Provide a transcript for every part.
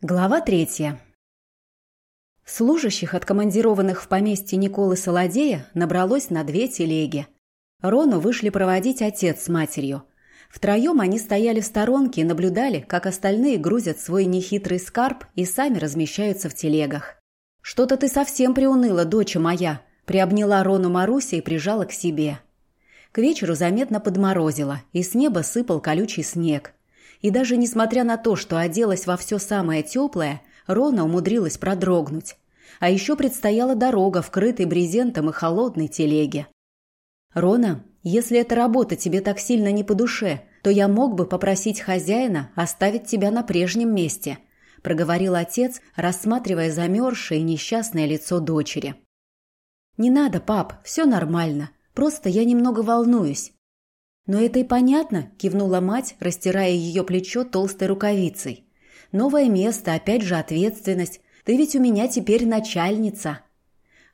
Глава третья. Служащих, откомандированных в поместье Николы Солодея, набралось на две телеги. Рону вышли проводить отец с матерью. Втроем они стояли в сторонке и наблюдали, как остальные грузят свой нехитрый скарб и сами размещаются в телегах. «Что-то ты совсем приуныла, доча моя», – приобняла Рону Маруся и прижала к себе. К вечеру заметно подморозило, и с неба сыпал колючий снег – и даже несмотря на то, что оделась во все самое теплое, Рона умудрилась продрогнуть. А еще предстояла дорога, вкрытой брезентом и холодной телеге. «Рона, если эта работа тебе так сильно не по душе, то я мог бы попросить хозяина оставить тебя на прежнем месте», проговорил отец, рассматривая замерзшее и несчастное лицо дочери. «Не надо, пап, все нормально. Просто я немного волнуюсь. «Но это и понятно», – кивнула мать, растирая ее плечо толстой рукавицей. «Новое место, опять же ответственность. Ты ведь у меня теперь начальница».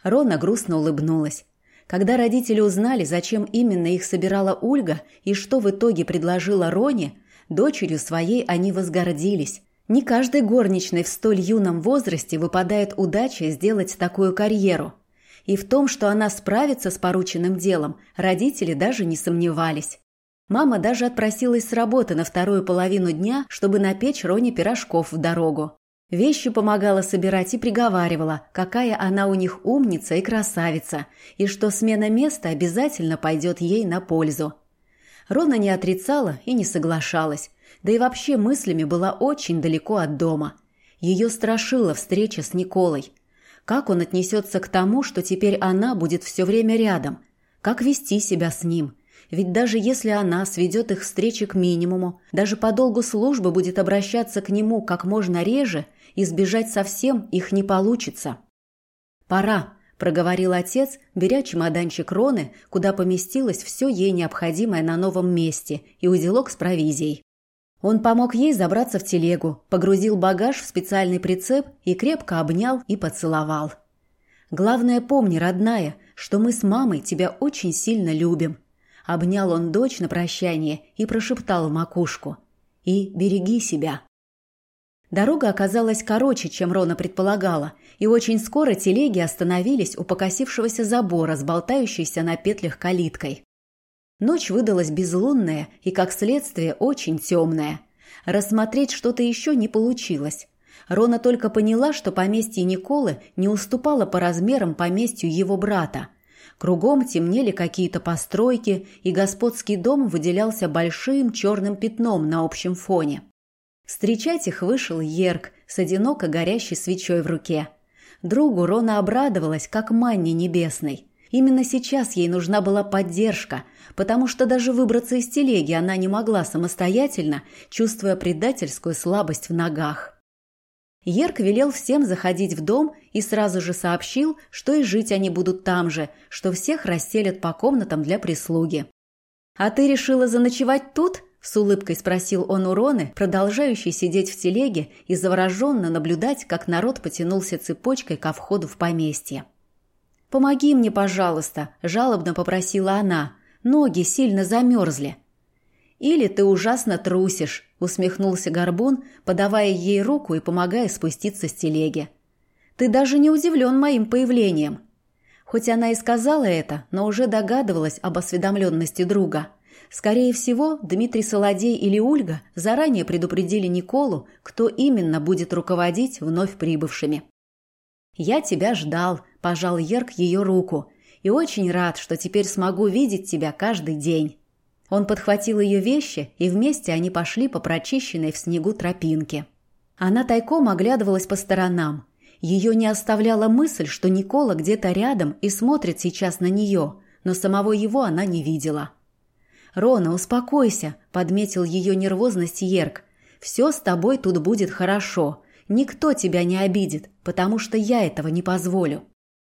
Рона грустно улыбнулась. Когда родители узнали, зачем именно их собирала Ольга и что в итоге предложила Роне, дочерью своей они возгордились. Не каждой горничной в столь юном возрасте выпадает удача сделать такую карьеру. И в том, что она справится с порученным делом, родители даже не сомневались. Мама даже отпросилась с работы на вторую половину дня, чтобы напечь Роне пирожков в дорогу. Вещи помогала собирать и приговаривала, какая она у них умница и красавица, и что смена места обязательно пойдет ей на пользу. Рона не отрицала и не соглашалась, да и вообще мыслями была очень далеко от дома. Ее страшила встреча с Николой. Как он отнесется к тому, что теперь она будет все время рядом? Как вести себя с ним – ведь даже если она сведет их встречи к минимуму, даже по долгу службы будет обращаться к нему как можно реже, избежать совсем их не получится. «Пора», – проговорил отец, беря чемоданчик Роны, куда поместилось все ей необходимое на новом месте и узелок с провизией. Он помог ей забраться в телегу, погрузил багаж в специальный прицеп и крепко обнял и поцеловал. «Главное помни, родная, что мы с мамой тебя очень сильно любим», Обнял он дочь на прощание и прошептал в макушку. «И береги себя». Дорога оказалась короче, чем Рона предполагала, и очень скоро телеги остановились у покосившегося забора с болтающейся на петлях калиткой. Ночь выдалась безлунная и, как следствие, очень темная. Рассмотреть что-то еще не получилось. Рона только поняла, что поместье Николы не уступало по размерам поместью его брата. Кругом темнели какие-то постройки, и господский дом выделялся большим черным пятном на общем фоне. Встречать их вышел Ерк с одиноко горящей свечой в руке. Другу Рона обрадовалась, как манне небесной. Именно сейчас ей нужна была поддержка, потому что даже выбраться из телеги она не могла самостоятельно, чувствуя предательскую слабость в ногах. Ерк велел всем заходить в дом и сразу же сообщил, что и жить они будут там же, что всех расселят по комнатам для прислуги. «А ты решила заночевать тут?» – с улыбкой спросил он у Роны, продолжающий сидеть в телеге и завороженно наблюдать, как народ потянулся цепочкой ко входу в поместье. «Помоги мне, пожалуйста», – жалобно попросила она. «Ноги сильно замерзли». «Или ты ужасно трусишь», – усмехнулся Горбун, подавая ей руку и помогая спуститься с телеги. «Ты даже не удивлен моим появлением». Хоть она и сказала это, но уже догадывалась об осведомленности друга. Скорее всего, Дмитрий Солодей или Ольга заранее предупредили Николу, кто именно будет руководить вновь прибывшими. «Я тебя ждал», – пожал Ерк ее руку, – «и очень рад, что теперь смогу видеть тебя каждый день». Он подхватил ее вещи, и вместе они пошли по прочищенной в снегу тропинке. Она тайком оглядывалась по сторонам. Ее не оставляла мысль, что Никола где-то рядом и смотрит сейчас на нее, но самого его она не видела. «Рона, успокойся», — подметил ее нервозность Ерк. «Все с тобой тут будет хорошо. Никто тебя не обидит, потому что я этого не позволю».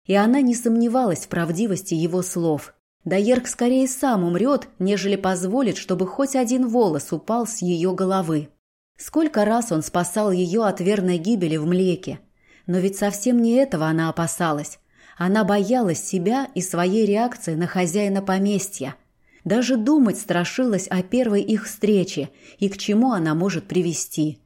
И она не сомневалась в правдивости его слов — Дайерк скорее сам умрет, нежели позволит, чтобы хоть один волос упал с ее головы. Сколько раз он спасал ее от верной гибели в млеке. Но ведь совсем не этого она опасалась. Она боялась себя и своей реакции на хозяина поместья. Даже думать страшилась о первой их встрече и к чему она может привести.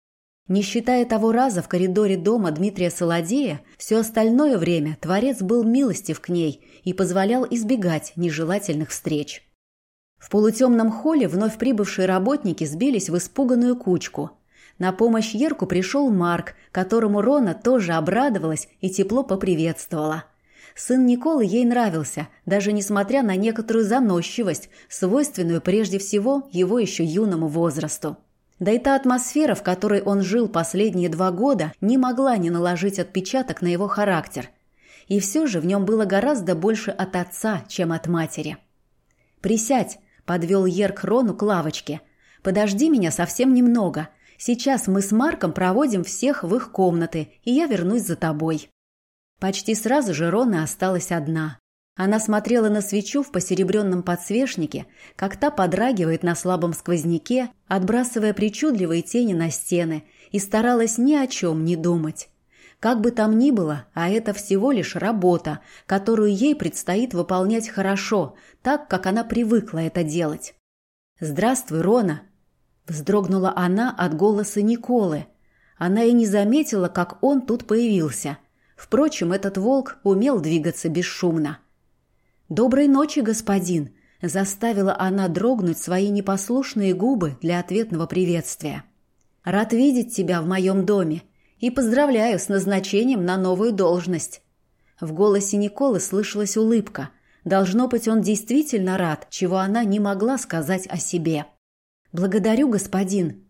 Не считая того раза в коридоре дома Дмитрия Солодея, все остальное время Творец был милостив к ней и позволял избегать нежелательных встреч. В полутемном холле вновь прибывшие работники сбились в испуганную кучку. На помощь Ерку пришел Марк, которому Рона тоже обрадовалась и тепло поприветствовала. Сын Николы ей нравился, даже несмотря на некоторую заносчивость, свойственную прежде всего его еще юному возрасту. Да и та атмосфера, в которой он жил последние два года, не могла не наложить отпечаток на его характер. И все же в нем было гораздо больше от отца, чем от матери. «Присядь», — подвел Ерк Рону к лавочке. «Подожди меня совсем немного. Сейчас мы с Марком проводим всех в их комнаты, и я вернусь за тобой». Почти сразу же Рона осталась одна. Она смотрела на свечу в посеребренном подсвечнике, как та подрагивает на слабом сквозняке, отбрасывая причудливые тени на стены, и старалась ни о чем не думать. Как бы там ни было, а это всего лишь работа, которую ей предстоит выполнять хорошо, так, как она привыкла это делать. «Здравствуй, Рона!» Вздрогнула она от голоса Николы. Она и не заметила, как он тут появился. Впрочем, этот волк умел двигаться бесшумно. «Доброй ночи, господин!» – заставила она дрогнуть свои непослушные губы для ответного приветствия. «Рад видеть тебя в моем доме и поздравляю с назначением на новую должность». В голосе Николы слышалась улыбка. Должно быть, он действительно рад, чего она не могла сказать о себе. «Благодарю, господин».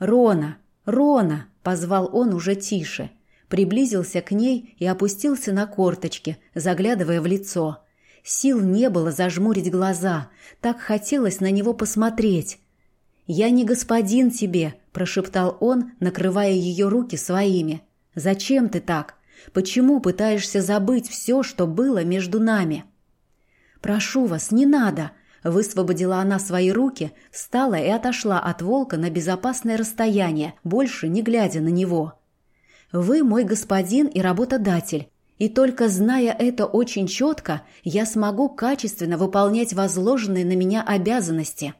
«Рона! Рона!» – позвал он уже тише. Приблизился к ней и опустился на корточки, заглядывая в лицо – Сил не было зажмурить глаза, так хотелось на него посмотреть. «Я не господин тебе», – прошептал он, накрывая ее руки своими. «Зачем ты так? Почему пытаешься забыть все, что было между нами?» «Прошу вас, не надо», – высвободила она свои руки, встала и отошла от волка на безопасное расстояние, больше не глядя на него. «Вы мой господин и работодатель. И только зная это очень четко, я смогу качественно выполнять возложенные на меня обязанности.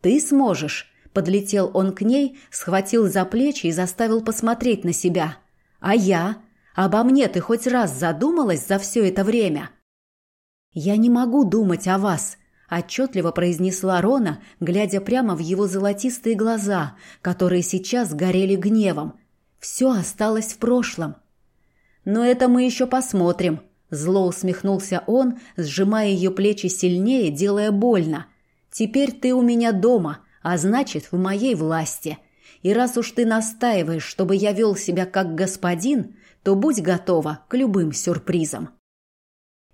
Ты сможешь, подлетел он к ней, схватил за плечи и заставил посмотреть на себя. А я? Обо мне ты хоть раз задумалась за все это время? Я не могу думать о вас, отчетливо произнесла Рона, глядя прямо в его золотистые глаза, которые сейчас горели гневом. Все осталось в прошлом. «Но это мы еще посмотрим», – зло усмехнулся он, сжимая ее плечи сильнее, делая больно. «Теперь ты у меня дома, а значит, в моей власти. И раз уж ты настаиваешь, чтобы я вел себя как господин, то будь готова к любым сюрпризам».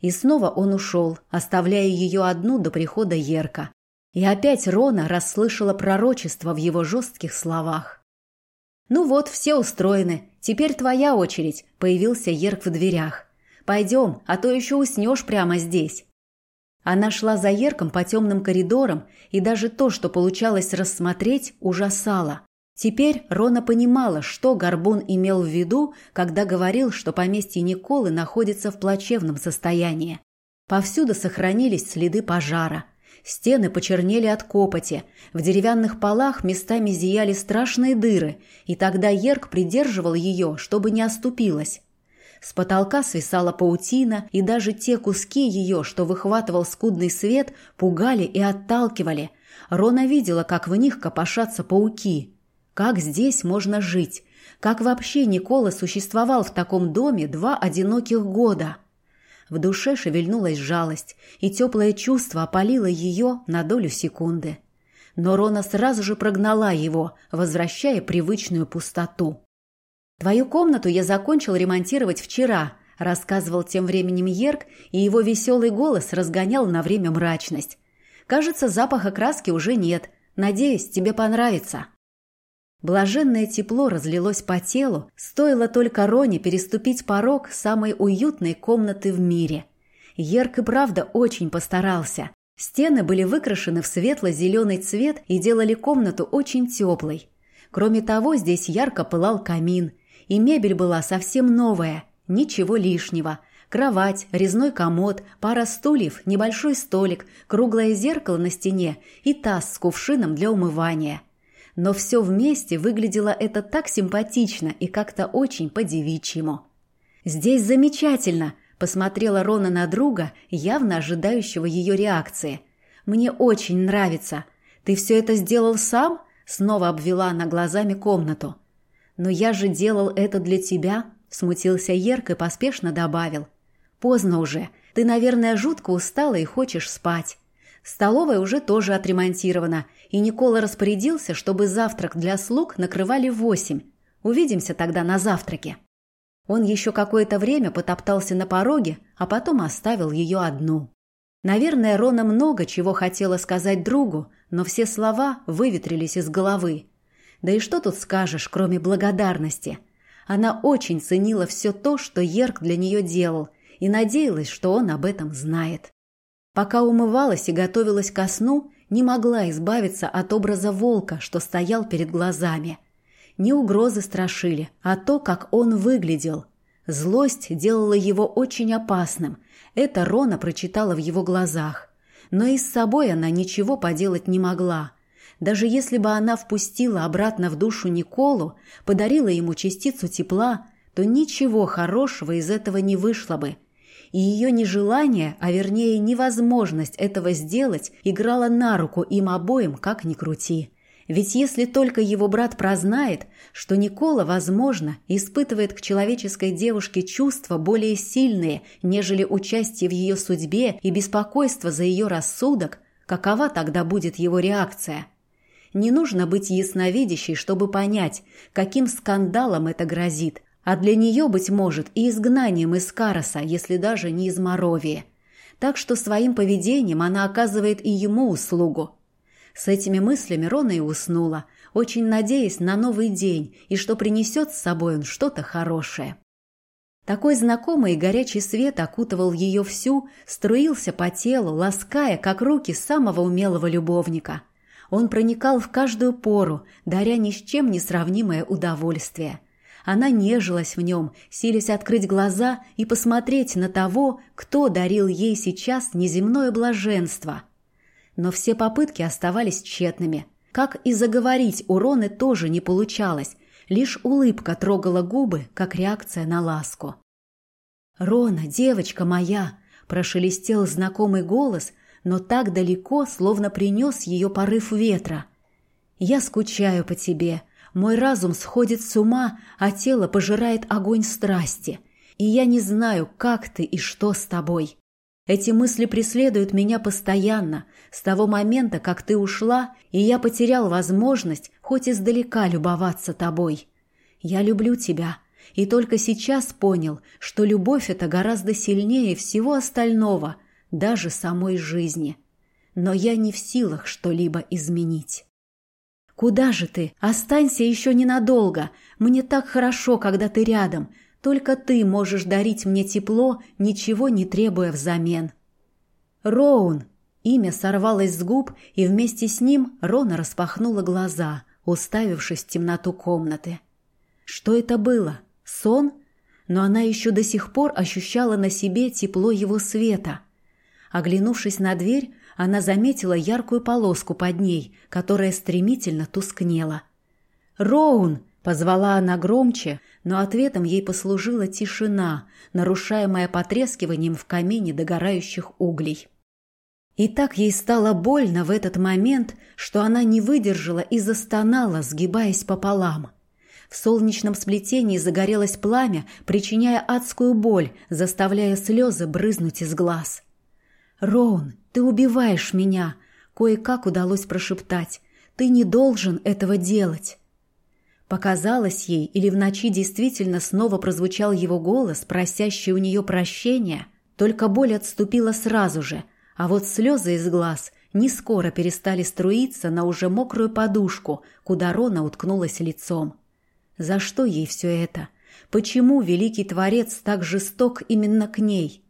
И снова он ушел, оставляя ее одну до прихода Ерка. И опять Рона расслышала пророчество в его жестких словах. «Ну вот, все устроены. Теперь твоя очередь», — появился Ерк в дверях. «Пойдем, а то еще уснешь прямо здесь». Она шла за Ерком по темным коридорам, и даже то, что получалось рассмотреть, ужасало. Теперь Рона понимала, что Горбун имел в виду, когда говорил, что поместье Николы находится в плачевном состоянии. Повсюду сохранились следы пожара – Стены почернели от копоти, в деревянных полах местами зияли страшные дыры, и тогда Ерк придерживал ее, чтобы не оступилась. С потолка свисала паутина, и даже те куски ее, что выхватывал скудный свет, пугали и отталкивали. Рона видела, как в них копошатся пауки. Как здесь можно жить? Как вообще Никола существовал в таком доме два одиноких года? В душе шевельнулась жалость, и теплое чувство опалило ее на долю секунды. Но Рона сразу же прогнала его, возвращая привычную пустоту. «Твою комнату я закончил ремонтировать вчера», – рассказывал тем временем Ерк, и его веселый голос разгонял на время мрачность. «Кажется, запаха краски уже нет. Надеюсь, тебе понравится». Блаженное тепло разлилось по телу, стоило только Роне переступить порог самой уютной комнаты в мире. Ерк и правда очень постарался. Стены были выкрашены в светло-зеленый цвет и делали комнату очень теплой. Кроме того, здесь ярко пылал камин, и мебель была совсем новая, ничего лишнего. Кровать, резной комод, пара стульев, небольшой столик, круглое зеркало на стене и таз с кувшином для умывания – Но все вместе выглядело это так симпатично и как-то очень по-девичьему. «Здесь замечательно!» – посмотрела Рона на друга, явно ожидающего ее реакции. «Мне очень нравится. Ты все это сделал сам?» – снова обвела она глазами комнату. «Но я же делал это для тебя», – смутился Ерк и поспешно добавил. «Поздно уже. Ты, наверное, жутко устала и хочешь спать. Столовая уже тоже отремонтирована, и Никола распорядился, чтобы завтрак для слуг накрывали в восемь. Увидимся тогда на завтраке». Он еще какое-то время потоптался на пороге, а потом оставил ее одну. Наверное, Рона много чего хотела сказать другу, но все слова выветрились из головы. Да и что тут скажешь, кроме благодарности? Она очень ценила все то, что Ерк для нее делал, и надеялась, что он об этом знает. Пока умывалась и готовилась ко сну, не могла избавиться от образа волка, что стоял перед глазами. Не угрозы страшили, а то, как он выглядел. Злость делала его очень опасным. Это Рона прочитала в его глазах. Но и с собой она ничего поделать не могла. Даже если бы она впустила обратно в душу Николу, подарила ему частицу тепла, то ничего хорошего из этого не вышло бы – и ее нежелание, а вернее невозможность этого сделать, играла на руку им обоим, как ни крути. Ведь если только его брат прознает, что Никола, возможно, испытывает к человеческой девушке чувства более сильные, нежели участие в ее судьбе и беспокойство за ее рассудок, какова тогда будет его реакция? Не нужно быть ясновидящей, чтобы понять, каким скандалом это грозит, а для нее, быть может, и изгнанием из Кароса, если даже не из Моровии. Так что своим поведением она оказывает и ему услугу. С этими мыслями Рона и уснула, очень надеясь на новый день и что принесет с собой он что-то хорошее. Такой знакомый и горячий свет окутывал ее всю, струился по телу, лаская, как руки самого умелого любовника. Он проникал в каждую пору, даря ни с чем не сравнимое удовольствие – она нежилась в нем, силясь открыть глаза и посмотреть на того, кто дарил ей сейчас неземное блаженство. Но все попытки оставались тщетными. Как и заговорить у Роны тоже не получалось, лишь улыбка трогала губы, как реакция на ласку. «Рона, девочка моя!» – прошелестел знакомый голос, но так далеко, словно принес ее порыв ветра. «Я скучаю по тебе», мой разум сходит с ума, а тело пожирает огонь страсти. И я не знаю, как ты и что с тобой. Эти мысли преследуют меня постоянно, с того момента, как ты ушла, и я потерял возможность хоть издалека любоваться тобой. Я люблю тебя, и только сейчас понял, что любовь это гораздо сильнее всего остального, даже самой жизни. Но я не в силах что-либо изменить. «Куда же ты? Останься еще ненадолго. Мне так хорошо, когда ты рядом. Только ты можешь дарить мне тепло, ничего не требуя взамен». «Роун!» Имя сорвалось с губ, и вместе с ним Рона распахнула глаза, уставившись в темноту комнаты. Что это было? Сон? Но она еще до сих пор ощущала на себе тепло его света. Оглянувшись на дверь, она заметила яркую полоску под ней, которая стремительно тускнела. «Роун!» — позвала она громче, но ответом ей послужила тишина, нарушаемая потрескиванием в камине догорающих углей. И так ей стало больно в этот момент, что она не выдержала и застонала, сгибаясь пополам. В солнечном сплетении загорелось пламя, причиняя адскую боль, заставляя слезы брызнуть из глаз. «Роун, ты убиваешь меня!» Кое-как удалось прошептать. «Ты не должен этого делать!» Показалось ей, или в ночи действительно снова прозвучал его голос, просящий у нее прощения, только боль отступила сразу же, а вот слезы из глаз не скоро перестали струиться на уже мокрую подушку, куда Рона уткнулась лицом. За что ей все это? Почему великий Творец так жесток именно к ней?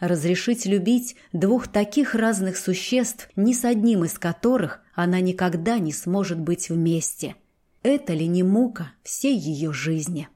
Разрешить любить двух таких разных существ, ни с одним из которых она никогда не сможет быть вместе. Это ли не мука всей ее жизни?